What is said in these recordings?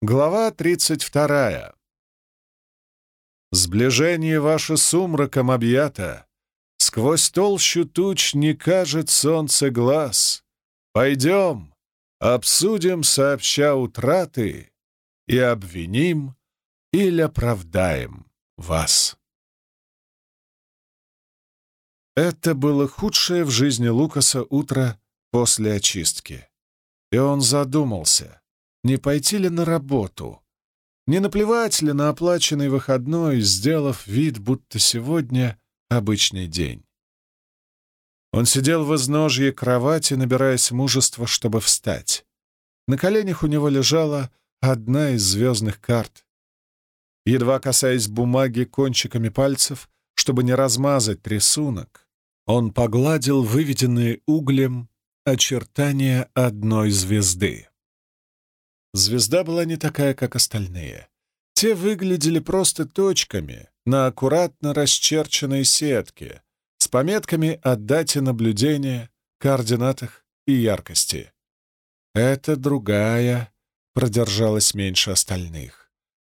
Глава 32. Сближение ваше сумраком объято, Сквозь толщу туч не кажет солнце глаз. Пойдем, обсудим сообща утраты И обвиним или оправдаем вас. Это было худшее в жизни Лукаса утро после очистки. И он задумался, не пойти ли на работу, не наплевать ли на оплаченный выходной, сделав вид, будто сегодня обычный день. Он сидел в изножье кровати, набираясь мужества, чтобы встать. На коленях у него лежала одна из звездных карт. Едва касаясь бумаги кончиками пальцев, чтобы не размазать рисунок, он погладил выведенные углем очертания одной звезды. Звезда была не такая, как остальные. Те выглядели просто точками на аккуратно расчерченной сетке с пометками о дате наблюдения, координатах и яркости. Эта другая продержалась меньше остальных.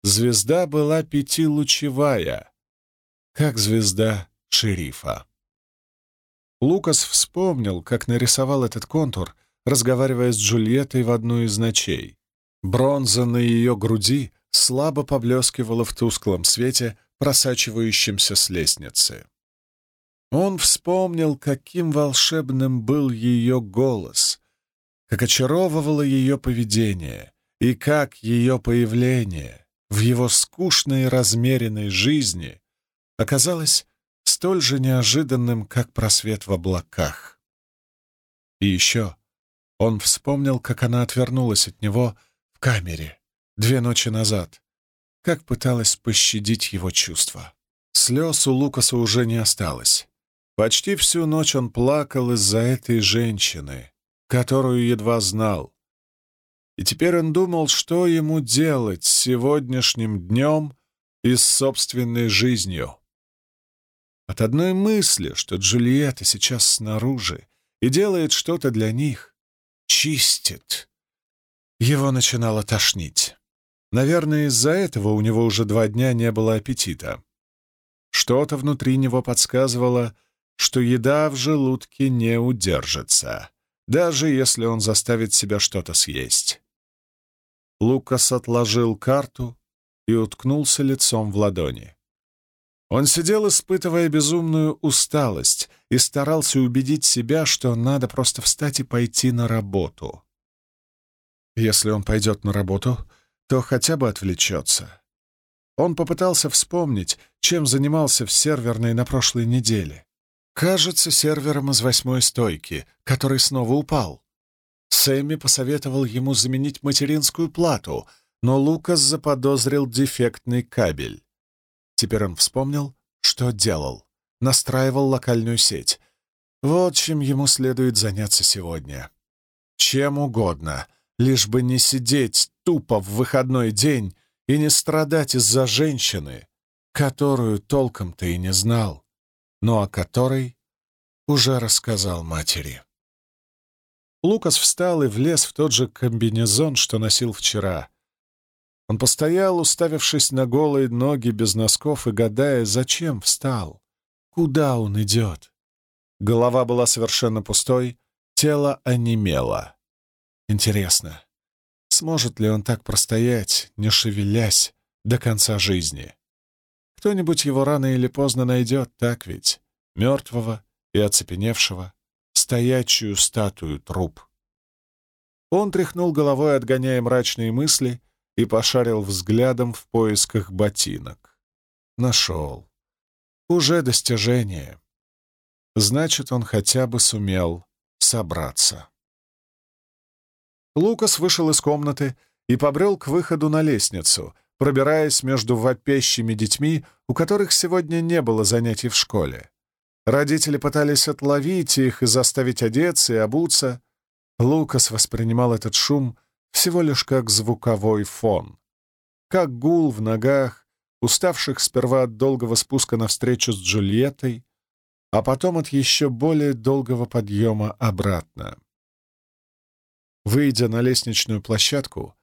Звезда была пятилучевая, как звезда шерифа. Лукас вспомнил, как нарисовал этот контур, разговаривая с Джульеттой в одну из ночей. Бронза на ее груди слабо поблескивала в тусклом свете, просачивающемся с лестницы. Он вспомнил, каким волшебным был ее голос, как очаровывало ее поведение и как ее появление в его скучной размеренной жизни оказалось столь же неожиданным, как просвет в облаках. И еще он вспомнил, как она отвернулась от него камере две ночи назад, как пыталась пощадить его чувства. Слез у Лукаса уже не осталось. Почти всю ночь он плакал из-за этой женщины, которую едва знал. И теперь он думал, что ему делать с сегодняшним днем и с собственной жизнью. От одной мысли, что Джульетта сейчас снаружи и делает что-то для них, чистит. Его начинало тошнить. Наверное, из-за этого у него уже два дня не было аппетита. Что-то внутри него подсказывало, что еда в желудке не удержится, даже если он заставит себя что-то съесть. Лукас отложил карту и уткнулся лицом в ладони. Он сидел, испытывая безумную усталость, и старался убедить себя, что надо просто встать и пойти на работу. Если он пойдет на работу, то хотя бы отвлечется. Он попытался вспомнить, чем занимался в серверной на прошлой неделе. Кажется, сервером из восьмой стойки, который снова упал. Сэмми посоветовал ему заменить материнскую плату, но Лукас заподозрил дефектный кабель. Теперь он вспомнил, что делал. Настраивал локальную сеть. Вот чем ему следует заняться сегодня. Чем угодно, лишь бы не сидеть тупо в выходной день и не страдать из-за женщины, которую толком-то и не знал, но о которой уже рассказал матери. Лукас встал и влез в тот же комбинезон, что носил вчера. Он постоял, уставившись на голые ноги без носков и гадая, зачем встал, куда он идет. Голова была совершенно пустой, тело онемело. Интересно, сможет ли он так простоять, не шевелясь, до конца жизни? Кто-нибудь его рано или поздно найдет, так ведь? Мертвого и оцепеневшего, стоячую статую труп. Он тряхнул головой, отгоняя мрачные мысли, и пошарил взглядом в поисках ботинок. Нашел. Уже достижение. Значит, он хотя бы сумел собраться. Лукас вышел из комнаты и побрел к выходу на лестницу, пробираясь между вопящими детьми, у которых сегодня не было занятий в школе. Родители пытались отловить их и заставить одеться и обуться. Лукас воспринимал этот шум всего лишь как звуковой фон. Как гул в ногах, уставших сперва от долгого спуска навстречу с Джульеттой, а потом от еще более долгого подъема обратно. Выйдя на лестничную площадку,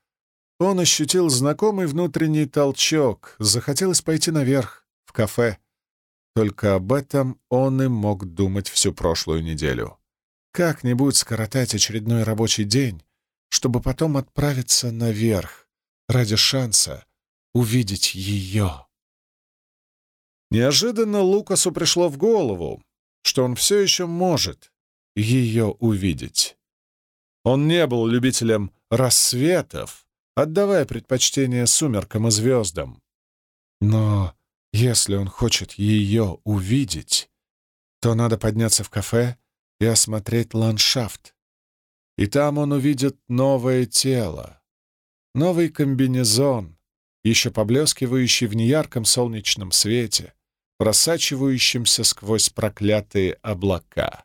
он ощутил знакомый внутренний толчок, захотелось пойти наверх, в кафе. Только об этом он и мог думать всю прошлую неделю. Как-нибудь скоротать очередной рабочий день, чтобы потом отправиться наверх ради шанса увидеть ее. Неожиданно Лукасу пришло в голову, что он все еще может ее увидеть. Он не был любителем рассветов, отдавая предпочтение сумеркам и звездам. Но если он хочет ее увидеть, то надо подняться в кафе и осмотреть ландшафт. И там он увидит новое тело, новый комбинезон, еще поблескивающий в неярком солнечном свете, просачивающимся сквозь проклятые облака.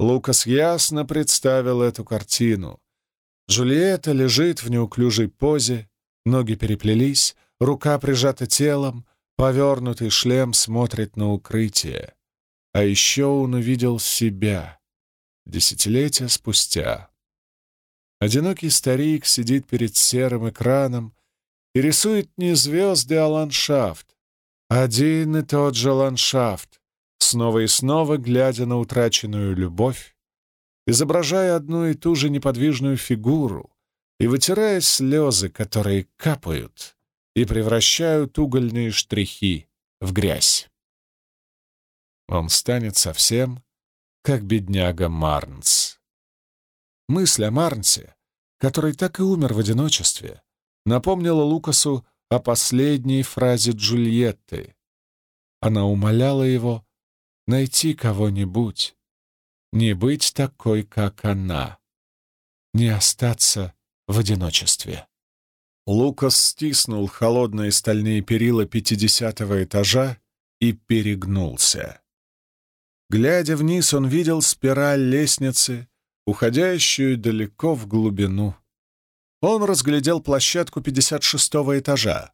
Лукас ясно представил эту картину. Джульетта лежит в неуклюжей позе, ноги переплелись, рука прижата телом, повернутый шлем смотрит на укрытие. А еще он увидел себя десятилетия спустя. Одинокий старик сидит перед серым экраном и рисует не звезды, а ландшафт. Один и тот же ландшафт, снова и снова глядя на утраченную любовь, изображая одну и ту же неподвижную фигуру и вытирая слезы, которые капают и превращают угольные штрихи в грязь. Он станет совсем как бедняга Марнс. Мысль о Марнсе, который так и умер в одиночестве, напомнила Лукасу о последней фразе Джульетты. Она умоляла его найти кого-нибудь, не быть такой, как она, не остаться в одиночестве. Лукас стиснул холодные стальные перила пятидесятого этажа и перегнулся. Глядя вниз, он видел спираль лестницы, уходящую далеко в глубину. Он разглядел площадку 56-го этажа.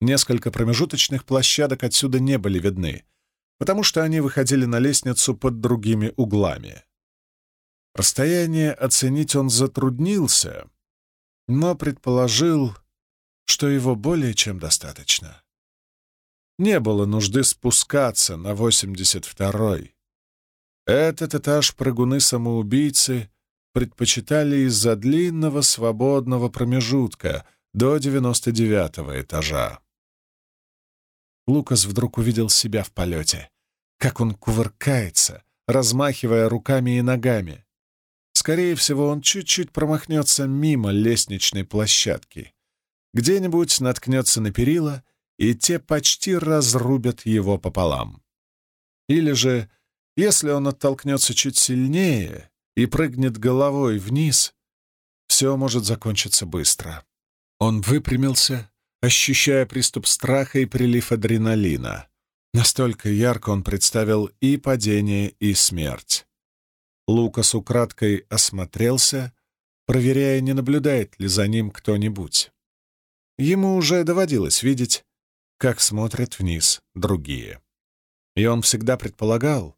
Несколько промежуточных площадок отсюда не были видны, потому что они выходили на лестницу под другими углами. Расстояние оценить он затруднился, но предположил, что его более чем достаточно. Не было нужды спускаться на 82-й. Этот этаж прыгуны-самоубийцы предпочитали из-за длинного свободного промежутка до 99-го этажа. Лукас вдруг увидел себя в полете, как он кувыркается, размахивая руками и ногами. Скорее всего, он чуть-чуть промахнется мимо лестничной площадки. Где-нибудь наткнется на перила, и те почти разрубят его пополам. Или же, если он оттолкнется чуть сильнее и прыгнет головой вниз, все может закончиться быстро. Он выпрямился, ощущая приступ страха и прилив адреналина. Настолько ярко он представил и падение, и смерть. Лукас украдкой осмотрелся, проверяя, не наблюдает ли за ним кто-нибудь. Ему уже доводилось видеть, как смотрят вниз другие. И он всегда предполагал,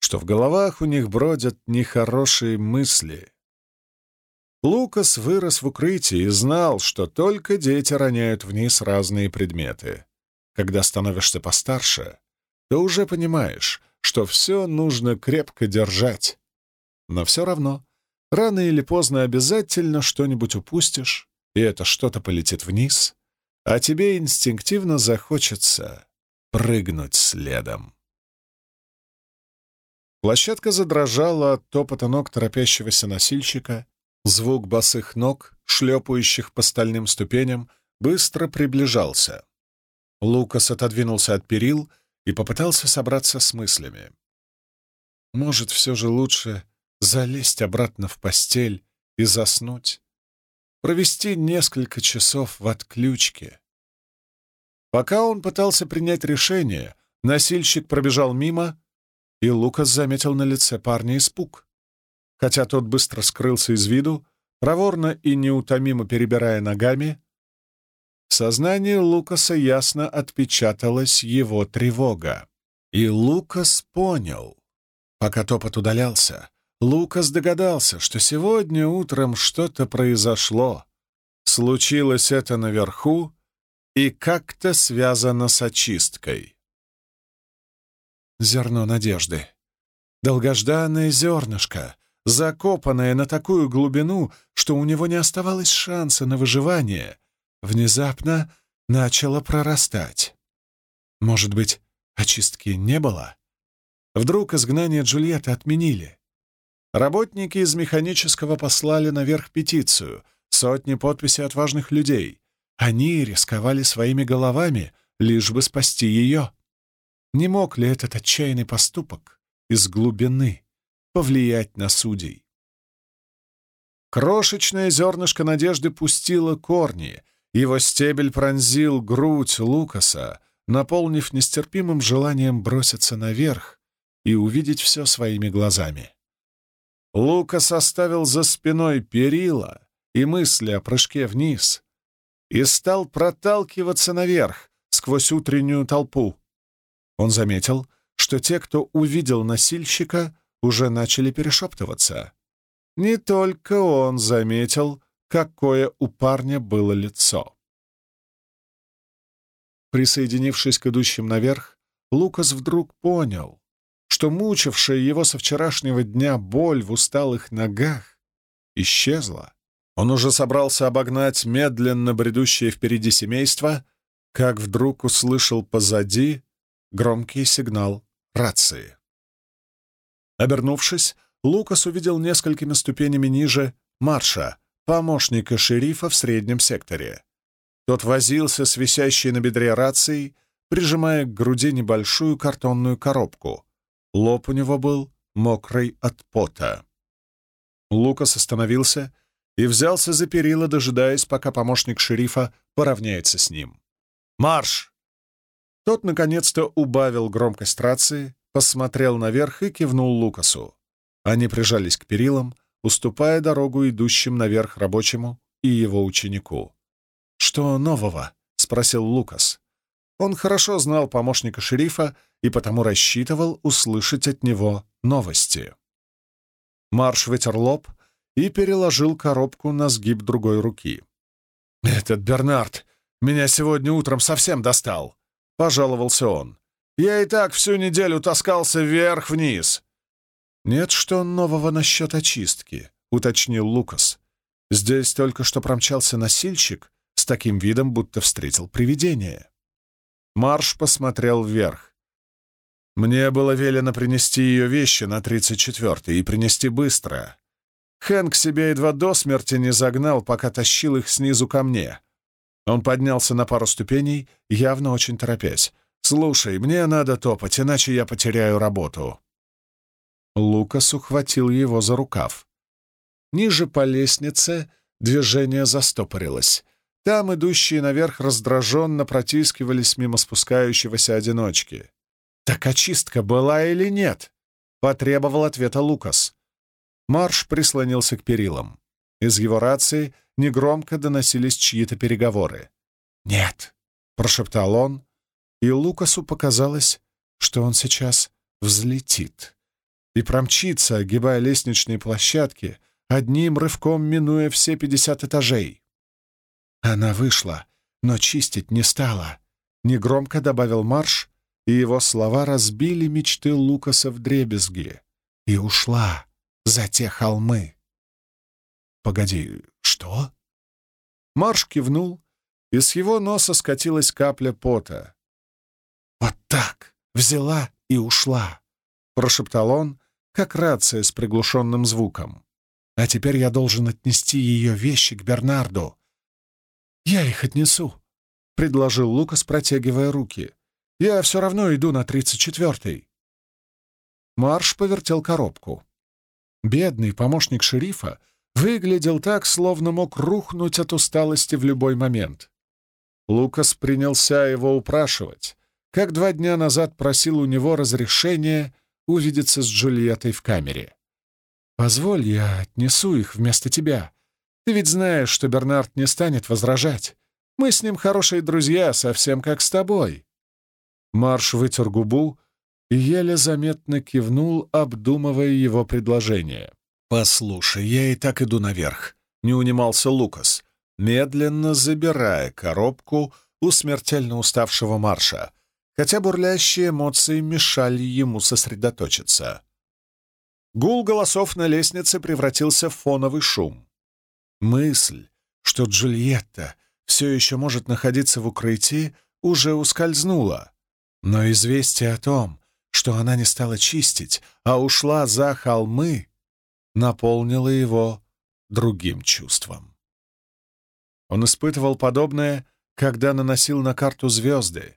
что в головах у них бродят нехорошие мысли, Лукас вырос в укрытии и знал, что только дети роняют вниз разные предметы. Когда становишься постарше, то уже понимаешь, что все нужно крепко держать. Но все равно, рано или поздно обязательно что-нибудь упустишь, и это что-то полетит вниз, а тебе инстинктивно захочется прыгнуть следом. Площадка задрожала от топота ног торопящегося носильщика, Звук босых ног, шлепающих по стальным ступеням, быстро приближался. Лукас отодвинулся от перил и попытался собраться с мыслями. Может, все же лучше залезть обратно в постель и заснуть, провести несколько часов в отключке. Пока он пытался принять решение, носильщик пробежал мимо, и Лукас заметил на лице парня испуг. Хотя тот быстро скрылся из виду, проворно и неутомимо перебирая ногами, в сознании Лукаса ясно отпечаталась его тревога. И Лукас понял. Пока топот удалялся, Лукас догадался, что сегодня утром что-то произошло. случилось это наверху и как-то связано с очисткой. Зерно надежды. Долгожданное зернышко, закопанное на такую глубину, что у него не оставалось шанса на выживание, внезапно начало прорастать. Может быть, очистки не было? Вдруг изгнание Джульетты отменили? Работники из механического послали наверх петицию, сотни подписей от важных людей. Они рисковали своими головами, лишь бы спасти ее. Не мог ли этот отчаянный поступок из глубины повлиять на судей? Крошечное зернышко надежды пустило корни, его стебель пронзил грудь Лукаса, наполнив нестерпимым желанием броситься наверх и увидеть все своими глазами. Лукас оставил за спиной перила и мысли о прыжке вниз и стал проталкиваться наверх сквозь утреннюю толпу. Он заметил, что те, кто увидел носильщика, уже начали перешептываться. Не только он заметил, какое у парня было лицо. Присоединившись к идущим наверх, Лукас вдруг понял, что мучившая его со вчерашнего дня боль в усталых ногах исчезла. Он уже собрался обогнать медленно бредущее впереди семейство, как вдруг услышал позади громкий сигнал рации. Обернувшись, Лукас увидел несколькими ступенями ниже Марша, помощника шерифа в среднем секторе. Тот возился с висящей на бедре рацией, прижимая к груди небольшую картонную коробку. Лоб у него был мокрый от пота. Лукас остановился и взялся за перила, дожидаясь, пока помощник шерифа поравняется с ним. «Марш!» Тот, наконец-то, убавил громкость рации, посмотрел наверх и кивнул Лукасу. Они прижались к перилам, уступая дорогу идущим наверх рабочему и его ученику. «Что нового?» — спросил Лукас. Он хорошо знал помощника шерифа и потому рассчитывал услышать от него новости. Марш вытер лоб и переложил коробку на сгиб другой руки. «Этот Бернард меня сегодня утром совсем достал», — пожаловался он. «Я и так всю неделю таскался вверх-вниз». «Нет, что нового насчет очистки», — уточнил Лукас. «Здесь только что промчался носильщик с таким видом, будто встретил привидение». Марш посмотрел вверх. «Мне было велено принести ее вещи на 34-й и принести быстро. Хэнк себя едва до смерти не загнал, пока тащил их снизу ко мне. Он поднялся на пару ступеней, явно очень торопясь. «Слушай, мне надо топать, иначе я потеряю работу». Лукас ухватил его за рукав. Ниже по лестнице движение застопорилось. Там идущие наверх раздраженно протискивались мимо спускающегося одиночки. «Так очистка была или нет?» — потребовал ответа Лукас. Марш прислонился к перилам. Из его рации негромко доносились чьи-то переговоры. «Нет», — прошептал он, и Лукасу показалось, что он сейчас взлетит и промчится, огибая лестничные площадки, одним рывком минуя все пятьдесят этажей. Она вышла, но чистить не стала. Негромко добавил марш, и его слова разбили мечты Лукаса в дребезги. И ушла за те холмы. «Погоди, что?» Марш кивнул, и с его носа скатилась капля пота. «Вот так! Взяла и ушла!» — прошептал он, как рация с приглушенным звуком. «А теперь я должен отнести ее вещи к Бернарду, «Я их отнесу», — предложил Лукас, протягивая руки. «Я все равно иду на тридцать четвертый». Марш повертел коробку. Бедный помощник шерифа выглядел так, словно мог рухнуть от усталости в любой момент. Лукас принялся его упрашивать, как два дня назад просил у него разрешения увидеться с Джульеттой в камере. «Позволь, я отнесу их вместо тебя. Ты ведь знаешь, что Бернард не станет возражать. Мы с ним хорошие друзья, совсем как с тобой». Марш вытер губу и еле заметно кивнул, обдумывая его предложение. «Послушай, я и так иду наверх», — не унимался Лукас. медленно забирая коробку у смертельно уставшего Марша, хотя бурлящие эмоции мешали ему сосредоточиться. Гул голосов на лестнице превратился в фоновый шум. Мысль, что Джульетта все еще может находиться в укрытии, уже ускользнула. Но известие о том, что она не стала чистить, а ушла за холмы, наполнило его другим чувством. Он испытывал подобное, когда наносил на карту звезды.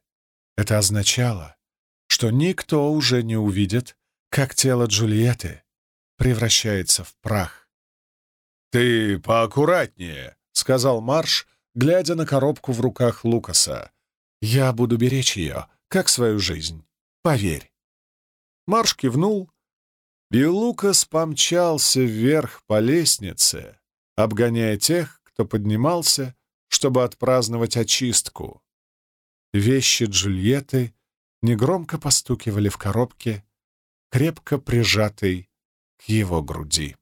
Это означало, что никто уже не увидит, как тело Джульетты превращается в прах. «Ты поаккуратнее», — сказал Марш, глядя на коробку в руках Лукаса. «Я буду беречь ее, как свою жизнь. Поверь». Марш кивнул, и Лукас помчался вверх по лестнице, обгоняя тех, кто поднимался, чтобы отпраздновать очистку. Вещи Джульетты негромко постукивали в коробке, крепко прижатой к его груди.